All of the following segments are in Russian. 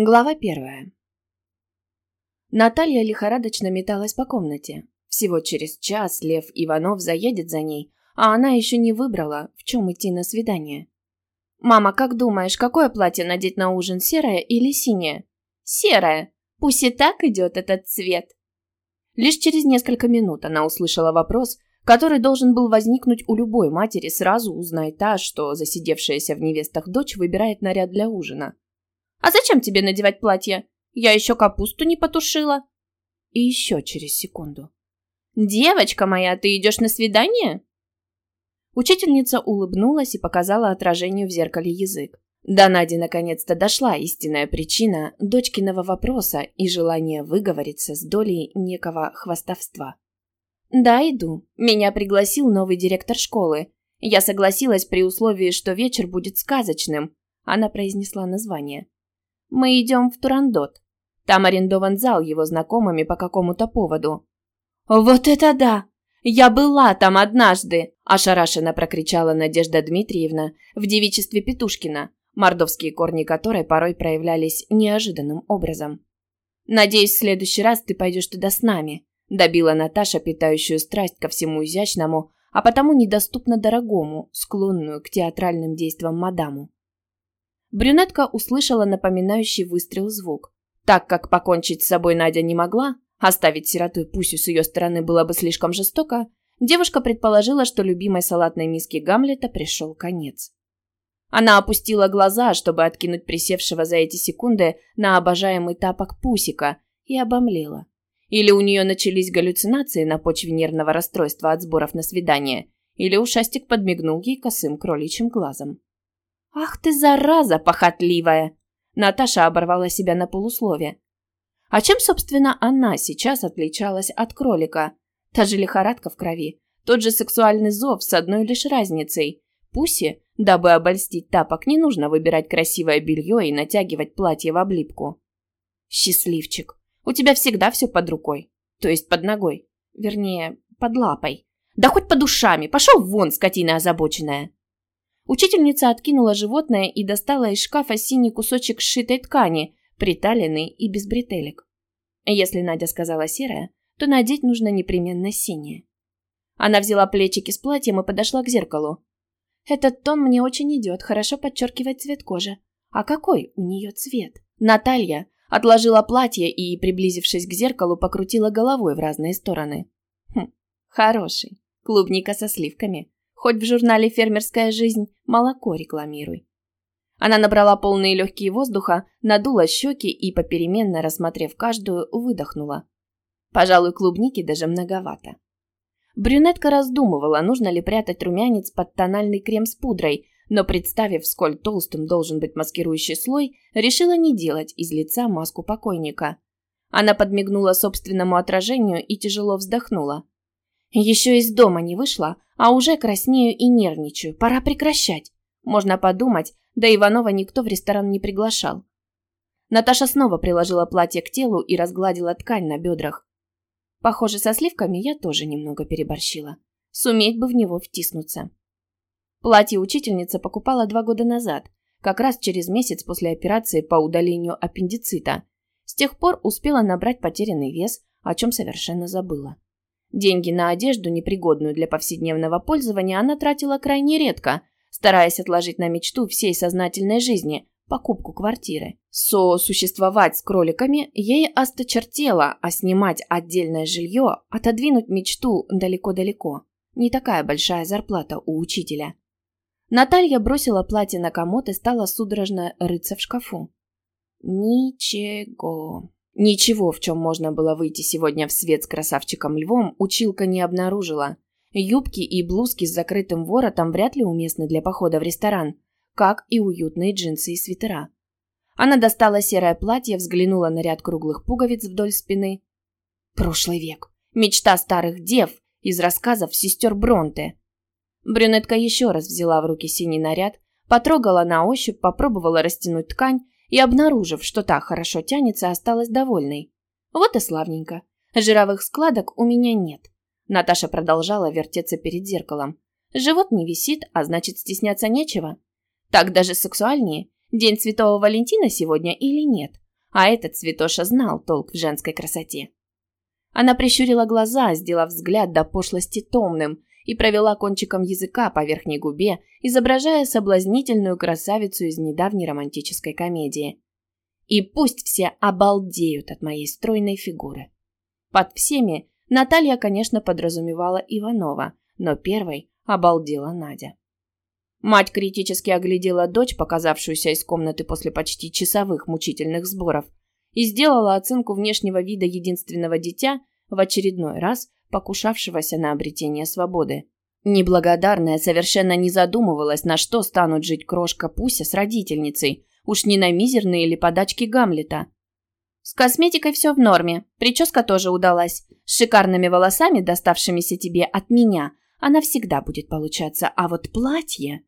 Глава первая. Наталья лихорадочно металась по комнате. Всего через час Лев Иванов заедет за ней, а она еще не выбрала, в чем идти на свидание. «Мама, как думаешь, какое платье надеть на ужин, серое или синее?» «Серое. Пусть и так идет этот цвет». Лишь через несколько минут она услышала вопрос, который должен был возникнуть у любой матери, сразу узнай та, что засидевшаяся в невестах дочь выбирает наряд для ужина. А зачем тебе надевать платье? Я еще капусту не потушила. И еще через секунду. Девочка моя, ты идешь на свидание? Учительница улыбнулась и показала отражению в зеркале язык. До Нади наконец-то дошла истинная причина дочкиного вопроса и желание выговориться с долей некого хвастовства. «Да, иду. Меня пригласил новый директор школы. Я согласилась при условии, что вечер будет сказочным», – она произнесла название. Мы идем в Турандот. Там арендован зал его знакомыми по какому-то поводу. «Вот это да! Я была там однажды!» – ошарашенно прокричала Надежда Дмитриевна в девичестве Петушкина, мордовские корни которой порой проявлялись неожиданным образом. «Надеюсь, в следующий раз ты пойдешь туда с нами», – добила Наташа, питающую страсть ко всему изящному, а потому недоступно дорогому, склонную к театральным действиям мадаму. Брюнетка услышала напоминающий выстрел звук. Так как покончить с собой Надя не могла, оставить сироту Пусю с ее стороны было бы слишком жестоко, девушка предположила, что любимой салатной миске Гамлета пришел конец. Она опустила глаза, чтобы откинуть присевшего за эти секунды на обожаемый тапок Пусика, и обомлела. Или у нее начались галлюцинации на почве нервного расстройства от сборов на свидание, или ушастик подмигнул ей косым кроличьим глазом. «Ах ты, зараза похотливая!» Наташа оборвала себя на полуслове. А чем, собственно, она сейчас отличалась от кролика? Та же лихорадка в крови, тот же сексуальный зов с одной лишь разницей. Пуси, дабы обольстить тапок, не нужно выбирать красивое белье и натягивать платье в облипку. Счастливчик, у тебя всегда все под рукой, то есть под ногой, вернее, под лапой. Да хоть под ушами, пошел вон, скотина озабоченная. Учительница откинула животное и достала из шкафа синий кусочек сшитой ткани, приталенный и без бретелек. Если Надя сказала серая, то надеть нужно непременно синее. Она взяла плечики с платьем и подошла к зеркалу. Этот тон мне очень идет, хорошо подчеркивает цвет кожи. А какой у нее цвет? Наталья отложила платье и, приблизившись к зеркалу, покрутила головой в разные стороны. Хм, хороший. Клубника со сливками. Хоть в журнале «Фермерская жизнь» молоко рекламируй. Она набрала полные легкие воздуха, надула щеки и, попеременно рассмотрев каждую, выдохнула. Пожалуй, клубники даже многовато. Брюнетка раздумывала, нужно ли прятать румянец под тональный крем с пудрой, но, представив, сколь толстым должен быть маскирующий слой, решила не делать из лица маску покойника. Она подмигнула собственному отражению и тяжело вздохнула. Еще из дома не вышла, а уже краснею и нервничаю. Пора прекращать. Можно подумать, да Иванова никто в ресторан не приглашал. Наташа снова приложила платье к телу и разгладила ткань на бедрах. Похоже, со сливками я тоже немного переборщила. Суметь бы в него втиснуться. Платье учительница покупала два года назад, как раз через месяц после операции по удалению аппендицита. С тех пор успела набрать потерянный вес, о чем совершенно забыла. Деньги на одежду, непригодную для повседневного пользования, она тратила крайне редко, стараясь отложить на мечту всей сознательной жизни – покупку квартиры. Сосуществовать с кроликами ей осточертело, а снимать отдельное жилье, отодвинуть мечту далеко-далеко. Не такая большая зарплата у учителя. Наталья бросила платье на комод и стала судорожно рыться в шкафу. Ничего. Ничего, в чем можно было выйти сегодня в свет с красавчиком Львом, училка не обнаружила. Юбки и блузки с закрытым воротом вряд ли уместны для похода в ресторан, как и уютные джинсы и свитера. Она достала серое платье, взглянула на ряд круглых пуговиц вдоль спины. Прошлый век. Мечта старых дев из рассказов сестер Бронте. Брюнетка еще раз взяла в руки синий наряд, потрогала на ощупь, попробовала растянуть ткань и, обнаружив, что та хорошо тянется, осталась довольной. Вот и славненько. Жировых складок у меня нет. Наташа продолжала вертеться перед зеркалом. Живот не висит, а значит стесняться нечего. Так даже сексуальнее. День Святого Валентина сегодня или нет? А этот Святоша знал толк в женской красоте. Она прищурила глаза, сделав взгляд до пошлости томным, и провела кончиком языка по верхней губе, изображая соблазнительную красавицу из недавней романтической комедии. И пусть все обалдеют от моей стройной фигуры. Под всеми Наталья, конечно, подразумевала Иванова, но первой обалдела Надя. Мать критически оглядела дочь, показавшуюся из комнаты после почти часовых мучительных сборов, и сделала оценку внешнего вида единственного дитя, в очередной раз покушавшегося на обретение свободы. Неблагодарная совершенно не задумывалась, на что станут жить крошка Пуся с родительницей, уж не на мизерные или подачки Гамлета. С косметикой все в норме, прическа тоже удалась. С шикарными волосами, доставшимися тебе от меня, она всегда будет получаться, а вот платье...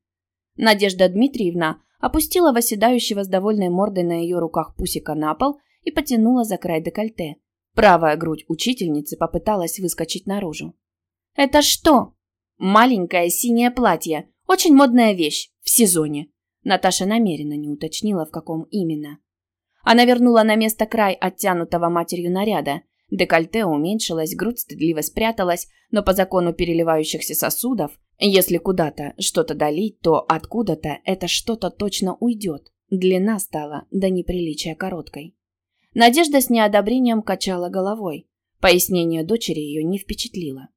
Надежда Дмитриевна опустила восседающего с довольной мордой на ее руках Пусика на пол и потянула за край декольте. Правая грудь учительницы попыталась выскочить наружу. «Это что?» «Маленькое синее платье. Очень модная вещь. В сезоне». Наташа намеренно не уточнила, в каком именно. Она вернула на место край оттянутого матерью наряда. Декольте уменьшилось, грудь стыдливо спряталась, но по закону переливающихся сосудов, если куда-то что-то долить, то откуда-то это что-то точно уйдет. Длина стала до неприличия короткой. Надежда с неодобрением качала головой. Пояснение дочери ее не впечатлило.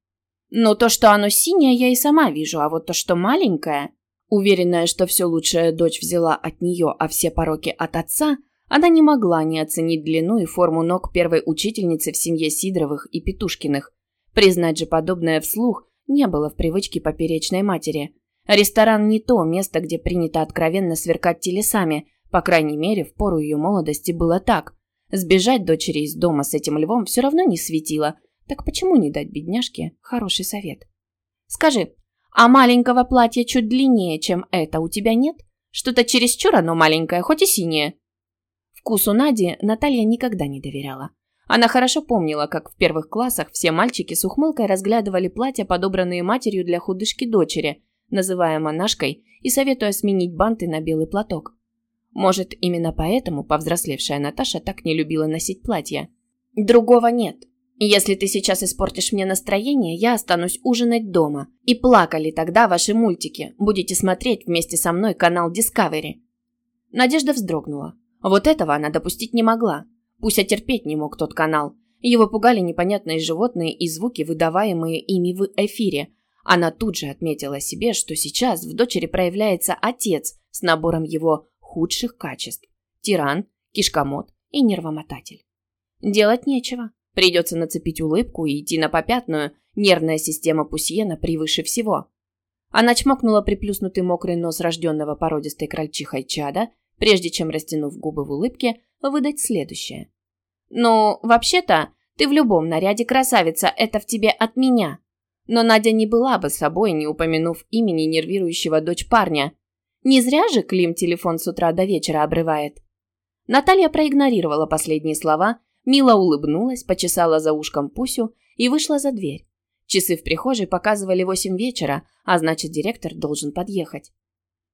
«Ну, то, что оно синее, я и сама вижу, а вот то, что маленькое...» Уверенная, что все лучшее дочь взяла от нее, а все пороки от отца, она не могла не оценить длину и форму ног первой учительницы в семье Сидоровых и Петушкиных. Признать же подобное вслух не было в привычке поперечной матери. Ресторан не то место, где принято откровенно сверкать телесами, по крайней мере, в пору ее молодости было так. Сбежать дочери из дома с этим львом все равно не светило. Так почему не дать бедняжке хороший совет? Скажи, а маленького платья чуть длиннее, чем это, у тебя нет? Что-то чересчур оно маленькое, хоть и синее. Вкусу Нади Наталья никогда не доверяла. Она хорошо помнила, как в первых классах все мальчики с ухмылкой разглядывали платья, подобранные матерью для худышки дочери, называя монашкой и советуя сменить банты на белый платок. Может, именно поэтому повзрослевшая Наташа так не любила носить платья. Другого нет. Если ты сейчас испортишь мне настроение, я останусь ужинать дома. И плакали тогда ваши мультики. Будете смотреть вместе со мной канал Discovery. Надежда вздрогнула. Вот этого она допустить не могла. Пусть терпеть не мог тот канал. Его пугали непонятные животные и звуки, выдаваемые ими в эфире. Она тут же отметила себе, что сейчас в дочери проявляется отец с набором его худших качеств – тиран, кишкомот и нервомотатель. Делать нечего. Придется нацепить улыбку и идти на попятную. Нервная система Пусьена превыше всего. Она чмокнула приплюснутый мокрый нос рожденного породистой крольчихой чада, прежде чем, растянув губы в улыбке, выдать следующее. «Ну, вообще-то, ты в любом наряде красавица, это в тебе от меня». Но Надя не была бы собой, не упомянув имени нервирующего дочь парня. Не зря же Клим телефон с утра до вечера обрывает. Наталья проигнорировала последние слова, мило улыбнулась, почесала за ушком Пусю и вышла за дверь. Часы в прихожей показывали восемь вечера, а значит, директор должен подъехать.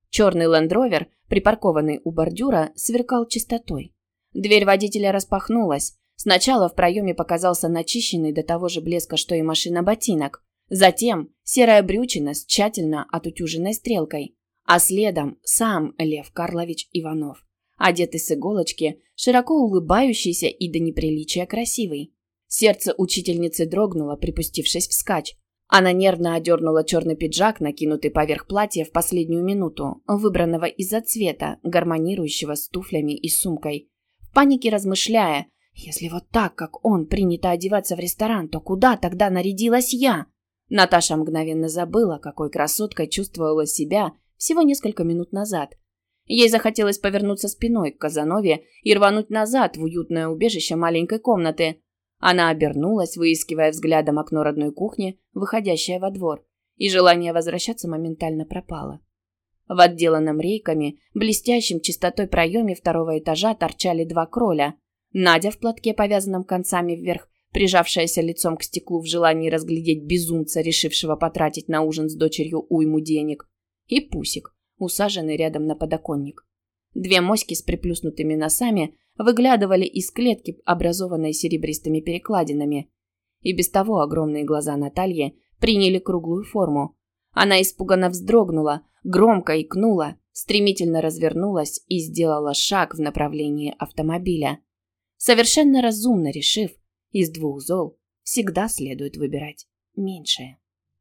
Черный лендровер, припаркованный у бордюра, сверкал чистотой. Дверь водителя распахнулась. Сначала в проеме показался начищенный до того же блеска, что и машина ботинок. Затем серая брючина с тщательно отутюженной стрелкой а следом сам Лев Карлович Иванов, одетый с иголочки, широко улыбающийся и до неприличия красивый. Сердце учительницы дрогнуло, припустившись вскачь. Она нервно одернула черный пиджак, накинутый поверх платья в последнюю минуту, выбранного из-за цвета, гармонирующего с туфлями и сумкой. В панике размышляя, если вот так, как он, принято одеваться в ресторан, то куда тогда нарядилась я? Наташа мгновенно забыла, какой красоткой чувствовала себя всего несколько минут назад. Ей захотелось повернуться спиной к Казанове и рвануть назад в уютное убежище маленькой комнаты. Она обернулась, выискивая взглядом окно родной кухни, выходящее во двор, и желание возвращаться моментально пропало. В отделанном рейками, блестящем чистотой проеме второго этажа торчали два кроля. Надя в платке, повязанном концами вверх, прижавшаяся лицом к стеклу в желании разглядеть безумца, решившего потратить на ужин с дочерью уйму денег, и Пусик, усаженный рядом на подоконник. Две моськи с приплюснутыми носами выглядывали из клетки, образованной серебристыми перекладинами. И без того огромные глаза Натальи приняли круглую форму. Она испуганно вздрогнула, громко икнула, стремительно развернулась и сделала шаг в направлении автомобиля. Совершенно разумно решив, из двух зол всегда следует выбирать меньшее.